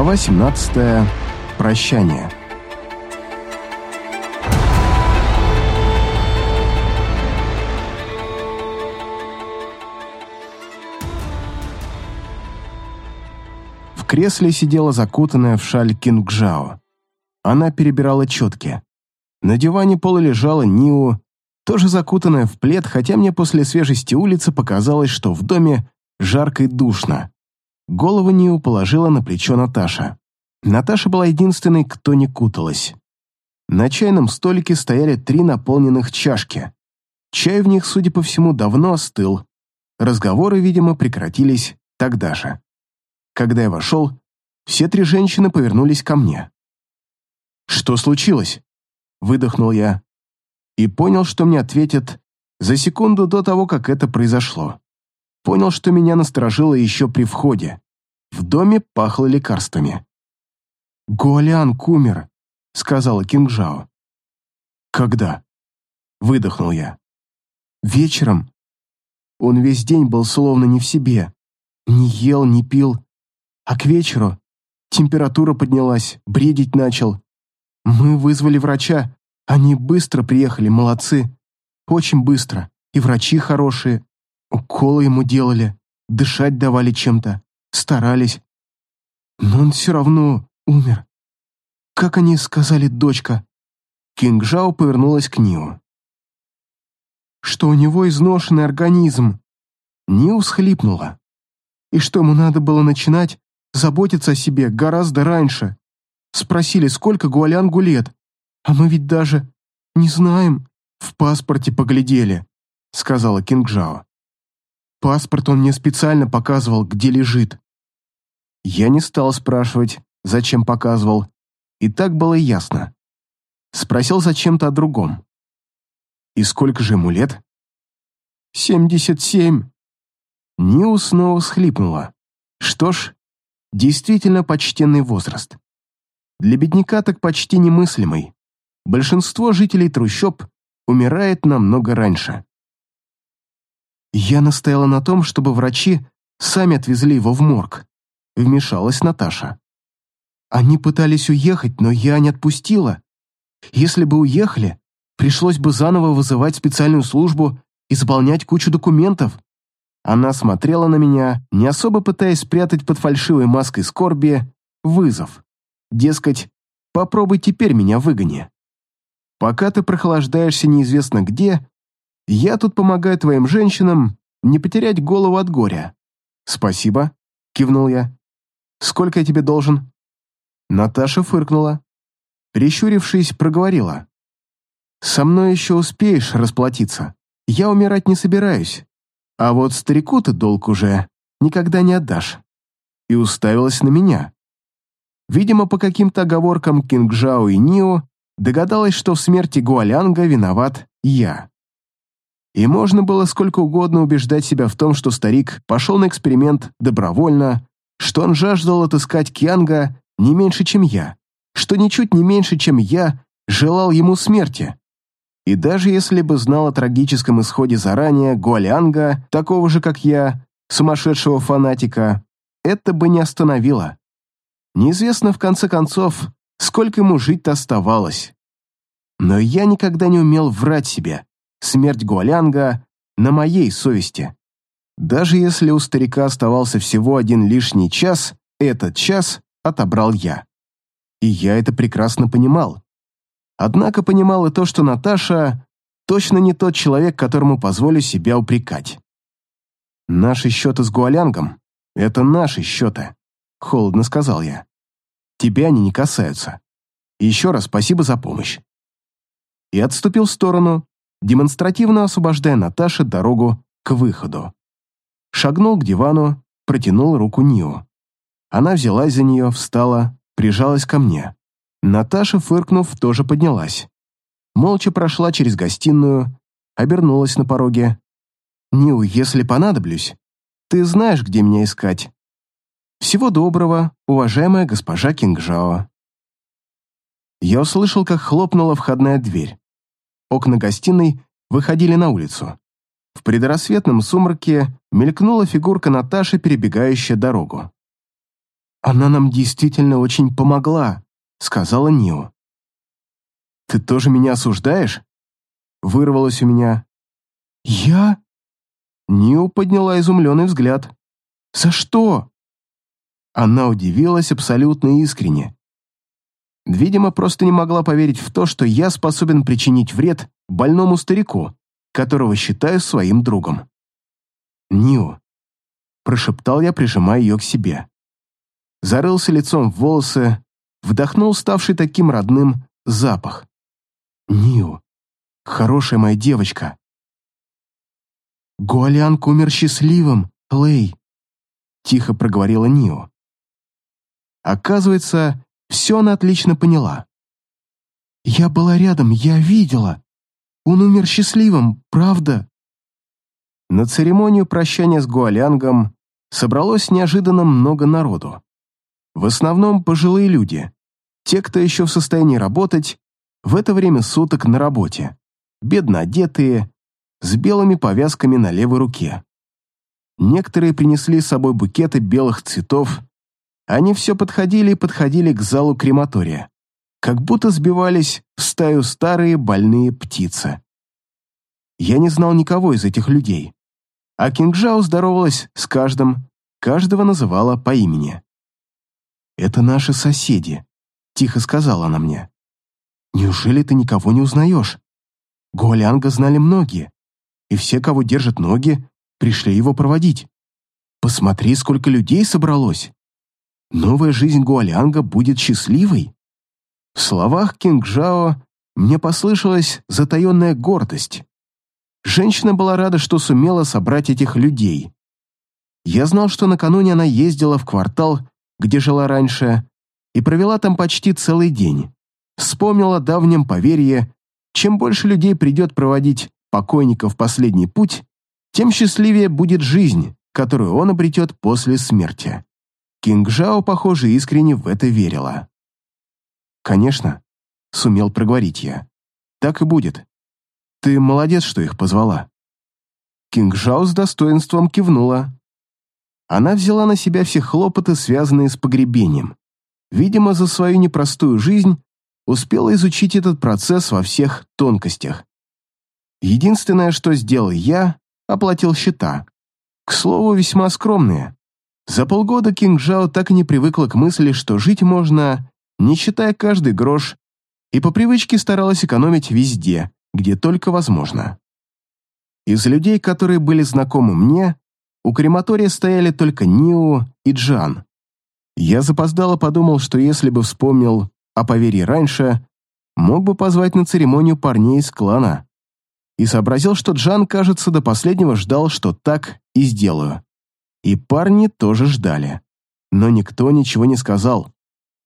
Глава 17. Прощание. В кресле сидела закутанная в шаль Кингжао. Она перебирала четки. На диване полулежала Ниу, тоже закутанная в плед, хотя мне после свежести улицы показалось, что в доме жарко и душно. Голову Ниу положила на плечо Наташа. Наташа была единственной, кто не куталась. На чайном столике стояли три наполненных чашки. Чай в них, судя по всему, давно остыл. Разговоры, видимо, прекратились тогда же. Когда я вошел, все три женщины повернулись ко мне. «Что случилось?» — выдохнул я. И понял, что мне ответят за секунду до того, как это произошло. Понял, что меня насторожило еще при входе. В доме пахло лекарствами. «Гуалиан умер», — сказала Кингжао. «Когда?» — выдохнул я. «Вечером. Он весь день был словно не в себе. Не ел, не пил. А к вечеру температура поднялась, бредить начал. Мы вызвали врача. Они быстро приехали, молодцы. Очень быстро. И врачи хорошие. Уколы ему делали, дышать давали чем-то, старались. Но он все равно умер. Как они сказали, дочка? Кингжао повернулась к Нио. Что у него изношенный организм. Нио схлипнула. И что ему надо было начинать заботиться о себе гораздо раньше. Спросили, сколько Гуалянгу лет. А мы ведь даже не знаем. В паспорте поглядели, сказала Кингжао. Паспорт он мне специально показывал, где лежит. Я не стал спрашивать, зачем показывал. И так было ясно. Спросил зачем-то о другом. И сколько же ему лет? Семьдесят семь. Нил снова схлипнула. Что ж, действительно почтенный возраст. Для бедняка так почти немыслимый. Большинство жителей трущоб умирает намного раньше. Я настояла на том, чтобы врачи сами отвезли его в морг. Вмешалась Наташа. Они пытались уехать, но я не отпустила. Если бы уехали, пришлось бы заново вызывать специальную службу и заполнять кучу документов. Она смотрела на меня, не особо пытаясь спрятать под фальшивой маской скорби вызов. Дескать, попробуй теперь меня выгони. Пока ты прохлаждаешься неизвестно где, я тут помогаю твоим женщинам не потерять голову от горя». «Спасибо», — кивнул я. «Сколько я тебе должен?» Наташа фыркнула. Прищурившись, проговорила. «Со мной еще успеешь расплатиться. Я умирать не собираюсь. А вот старику ты долг уже никогда не отдашь». И уставилась на меня. Видимо, по каким-то оговоркам Кингжао и Нио догадалась, что в смерти Гуалянга виноват я. И можно было сколько угодно убеждать себя в том, что старик пошел на эксперимент добровольно, что он жаждал отыскать Кианга не меньше, чем я, что ничуть не меньше, чем я, желал ему смерти. И даже если бы знал о трагическом исходе заранее Гуалианга, такого же, как я, сумасшедшего фанатика, это бы не остановило. Неизвестно, в конце концов, сколько ему жить-то оставалось. Но я никогда не умел врать себе смерть Гуалянга на моей совести. Даже если у старика оставался всего один лишний час, этот час отобрал я. И я это прекрасно понимал. Однако понимал и то, что Наташа точно не тот человек, которому позволю себя упрекать. «Наши счеты с Гуалянгом — это наши счеты», — холодно сказал я. «Тебя они не касаются. еще раз спасибо за помощь». И отступил в сторону, демонстративно освобождая Наташе дорогу к выходу. Шагнул к дивану, протянул руку Нио. Она взялась за нее, встала, прижалась ко мне. Наташа, фыркнув, тоже поднялась. Молча прошла через гостиную, обернулась на пороге. «Нил, если понадоблюсь, ты знаешь, где меня искать. Всего доброго, уважаемая госпожа Кингжао». Я услышал, как хлопнула входная дверь. Окна гостиной выходили на улицу. В предрассветном сумраке мелькнула фигурка Наташи, перебегающая дорогу. «Она нам действительно очень помогла», — сказала Нио. «Ты тоже меня осуждаешь?» Вырвалось у меня. «Я?» Нио подняла изумленный взгляд. «За что?» Она удивилась абсолютно искренне. Видимо, просто не могла поверить в то, что я способен причинить вред больному старику, которого считаю своим другом. «Нио», — прошептал я, прижимая ее к себе. Зарылся лицом в волосы, вдохнул ставший таким родным запах. «Нио, хорошая моя девочка». «Гуалянг умер счастливым, Лэй», — тихо проговорила Нио. Оказывается, все она отлично поняла. «Я была рядом, я видела. Он умер счастливым, правда?» На церемонию прощания с Гуалянгом собралось неожиданно много народу. В основном пожилые люди, те, кто еще в состоянии работать, в это время суток на работе, бедно одетые, с белыми повязками на левой руке. Некоторые принесли с собой букеты белых цветов, они все подходили и подходили к залу крематория, как будто сбивались в стаю старые больные птицы. Я не знал никого из этих людей, а Кингжао здоровалась с каждым, каждого называла по имени. «Это наши соседи», — тихо сказала она мне. «Неужели ты никого не узнаешь? Гуалянга знали многие, и все, кого держат ноги, пришли его проводить. Посмотри, сколько людей собралось. Новая жизнь Гуалянга будет счастливой». В словах Кингжао мне послышалась затаенная гордость. Женщина была рада, что сумела собрать этих людей. Я знал, что накануне она ездила в квартал, где жила раньше, и провела там почти целый день. Вспомнила о давнем поверье, чем больше людей придет проводить покойника в последний путь, тем счастливее будет жизнь, которую он обретет после смерти. Кинг Жао, похоже, искренне в это верила. «Конечно», — сумел проговорить я. «Так и будет. Ты молодец, что их позвала». Кингжао с достоинством кивнула. Она взяла на себя все хлопоты, связанные с погребением. Видимо, за свою непростую жизнь успела изучить этот процесс во всех тонкостях. Единственное, что сделал я, оплатил счета. К слову, весьма скромные. За полгода Кингжао так и не привыкла к мысли, что жить можно, не считая каждый грош, и по привычке старалась экономить везде, где только возможно. Из людей, которые были знакомы мне, у крематория стояли только Нио и Джан. Я запоздало подумал, что если бы вспомнил о поверье раньше, мог бы позвать на церемонию парней из клана. И сообразил, что Джан, кажется, до последнего ждал, что так и сделаю. И парни тоже ждали. Но никто ничего не сказал.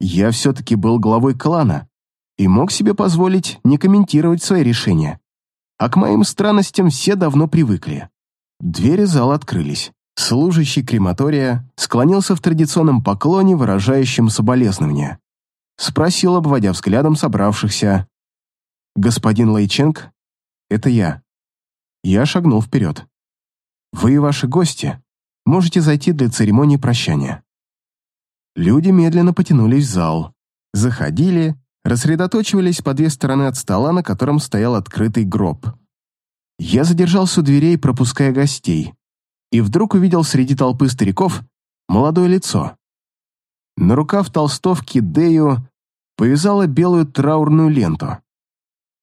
Я все-таки был главой клана, и мог себе позволить не комментировать свои решения. А к моим странностям все давно привыкли. Двери зала открылись. Служащий крематория склонился в традиционном поклоне, выражающем соболезнования. Спросил, обводя взглядом собравшихся. «Господин Лейченг, это я». Я шагнул вперед. «Вы и ваши гости можете зайти для церемонии прощания». Люди медленно потянулись в зал, заходили рассредоточивались по две стороны от стола, на котором стоял открытый гроб. Я задержался у дверей, пропуская гостей, и вдруг увидел среди толпы стариков молодое лицо. На рукав толстовки Дею повязала белую траурную ленту.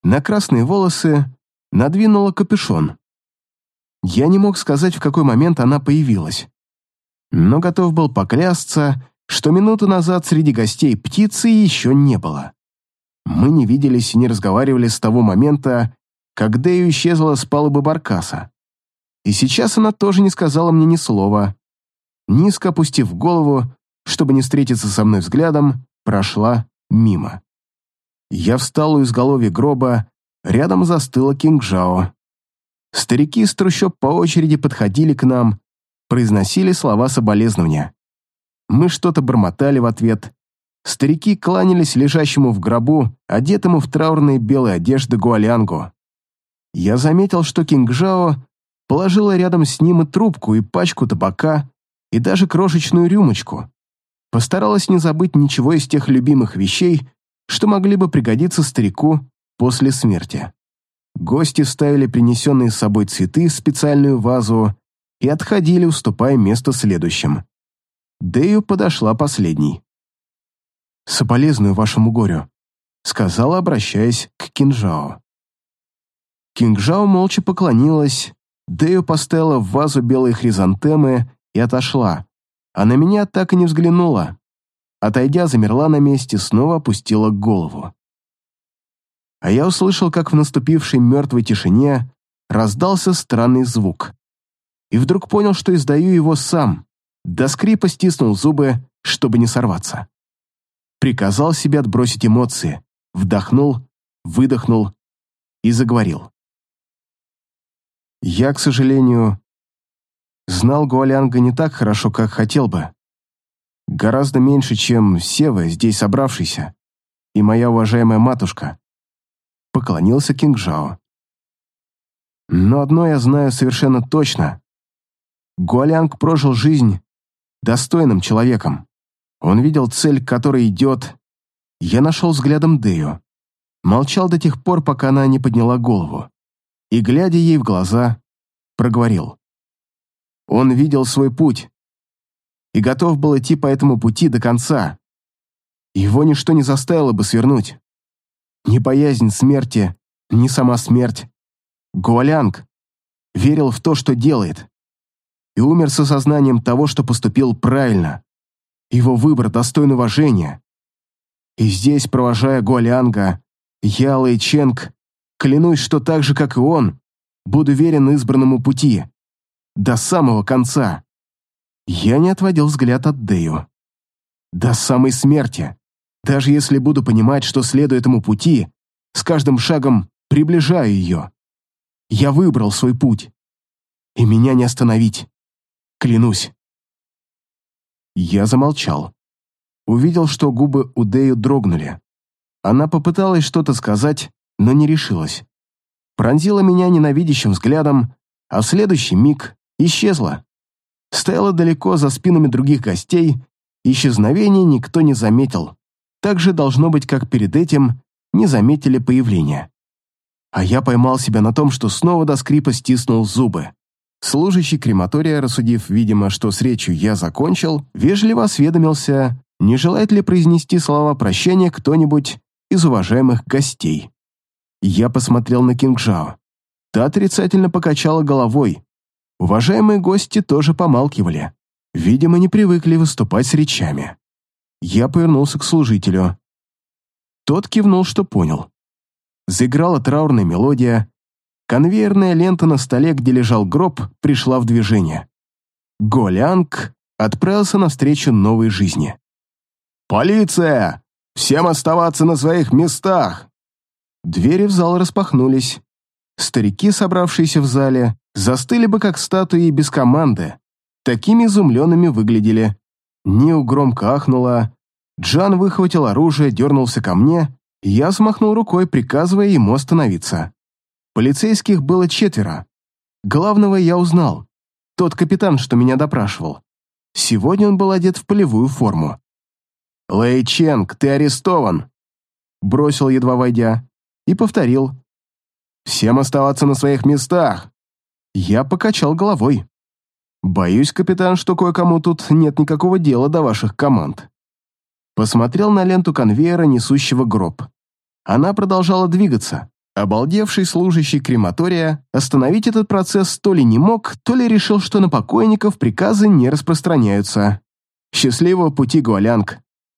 На красные волосы надвинула капюшон. Я не мог сказать, в какой момент она появилась, но готов был поклясться, что минуту назад среди гостей птицы еще не было. Мы не виделись и не разговаривали с того момента, как Дэю исчезла с палубы Баркаса. И сейчас она тоже не сказала мне ни слова. Низко опустив голову, чтобы не встретиться со мной взглядом, прошла мимо. Я встал у изголовья гроба, рядом застыла Кингжао. Старики из трущоб по очереди подходили к нам, произносили слова соболезнования. Мы что-то бормотали в ответ, Старики кланялись лежащему в гробу, одетому в траурные белые одежды Гуалянгу. Я заметил, что Кингжао положила рядом с ним и трубку, и пачку табака, и даже крошечную рюмочку. постаралась не забыть ничего из тех любимых вещей, что могли бы пригодиться старику после смерти. Гости ставили принесенные с собой цветы в специальную вазу и отходили, уступая место следующим. Дэю подошла последней. «Соболезную вашему горю», — сказала, обращаясь к Кинжао. Кингжао молча поклонилась, Дэю поставила в вазу белые хризантемы и отошла, а на меня так и не взглянула. Отойдя, замерла на месте, снова опустила голову. А я услышал, как в наступившей мертвой тишине раздался странный звук. И вдруг понял, что издаю его сам. До скрипа стиснул зубы, чтобы не сорваться. Приказал себе отбросить эмоции, вдохнул, выдохнул и заговорил. Я, к сожалению, знал Гуалянга не так хорошо, как хотел бы. Гораздо меньше, чем все вы здесь собравшиеся, и моя уважаемая матушка. Поклонился Кингжао. Но одно я знаю совершенно точно. Гуалянг прожил жизнь достойным человеком. Он видел цель, к которой идет. Я нашел взглядом Дею. Молчал до тех пор, пока она не подняла голову и, глядя ей в глаза, проговорил. Он видел свой путь и готов был идти по этому пути до конца. Его ничто не заставило бы свернуть. Ни боязнь смерти, ни сама смерть. Гуалянг верил в то, что делает, и умер с осознанием того, что поступил правильно. Его выбор достоин уважения. И здесь, провожая Гуалянга, я, Лэй Ченг, Клянусь, что так же, как и он, буду верен избранному пути. До самого конца. Я не отводил взгляд от Дэю. До самой смерти. Даже если буду понимать, что следую этому пути, с каждым шагом приближаю ее. Я выбрал свой путь. И меня не остановить. Клянусь. Я замолчал. Увидел, что губы у Дэю дрогнули. Она попыталась что-то сказать, но не решилась. Пронзила меня ненавидящим взглядом, а в следующий миг исчезла. Стояла далеко за спинами других гостей, исчезновение никто не заметил. Так же должно быть, как перед этим не заметили появления. А я поймал себя на том, что снова до скрипа стиснул зубы. Служащий крематория, рассудив, видимо, что с речью я закончил, вежливо осведомился, не желает ли произнести слова прощания кто-нибудь из уважаемых гостей. Я посмотрел на Кингжао. Та отрицательно покачала головой. Уважаемые гости тоже помалкивали. Видимо, не привыкли выступать с речами. Я повернулся к служителю. Тот кивнул, что понял. Заиграла траурная мелодия. Конвейерная лента на столе, где лежал гроб, пришла в движение. Голянг отправился навстречу новой жизни. «Полиция! Всем оставаться на своих местах!» Двери в зал распахнулись. Старики, собравшиеся в зале, застыли бы как статуи без команды. Такими изумленными выглядели. Ниу громко ахнула. Джан выхватил оружие, дернулся ко мне, и я смахнул рукой, приказывая ему остановиться. Полицейских было четверо. Главного я узнал. Тот капитан, что меня допрашивал. Сегодня он был одет в полевую форму. «Лэй Ченг, ты арестован!» Бросил, едва войдя и повторил. «Всем оставаться на своих местах!» Я покачал головой. «Боюсь, капитан, что кое-кому тут нет никакого дела до ваших команд». Посмотрел на ленту конвейера, несущего гроб. Она продолжала двигаться. Обалдевший служащий крематория остановить этот процесс то ли не мог, то ли решил, что на покойников приказы не распространяются. «Счастливого пути, Гуалянг!»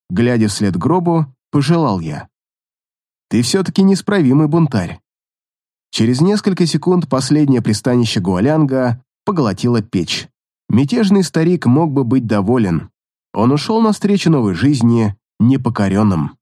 Глядя вслед гробу, пожелал я. Ты все-таки несправимый бунтарь. Через несколько секунд последнее пристанище Гуалянга поглотила печь. Мятежный старик мог бы быть доволен. Он ушел навстречу новой жизни непокоренным.